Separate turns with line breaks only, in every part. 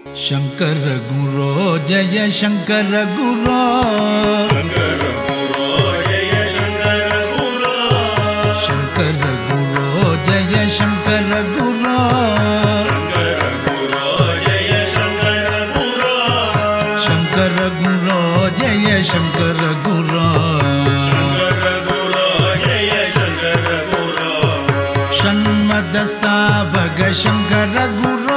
शंकर गुरो जय शंकर गुरो शंकर गुरो जय शंकर गुरो शंकर
जय शंकर गुरो
शंकर गुरो जय शंकर गुरु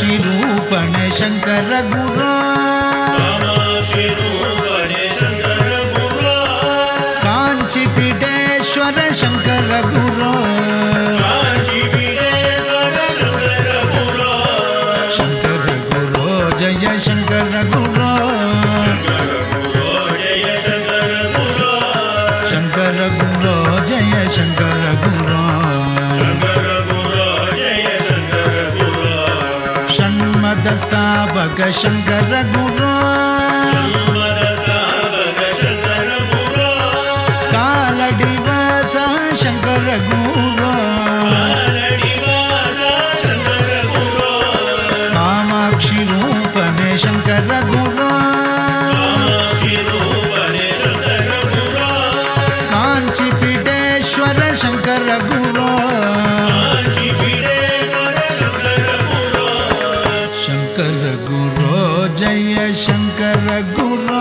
शिरूपण शंकर रघुरा कांची पीठेश्वर शंकर रघुरा शंकर रघुरो, जय शंकर रघुरो शंकर रघुरो, जय शंकर वरदस्तावक शङ्कर गुरा कालडिवासा शंकर गुरा गुरो जय शङ्कर गुरु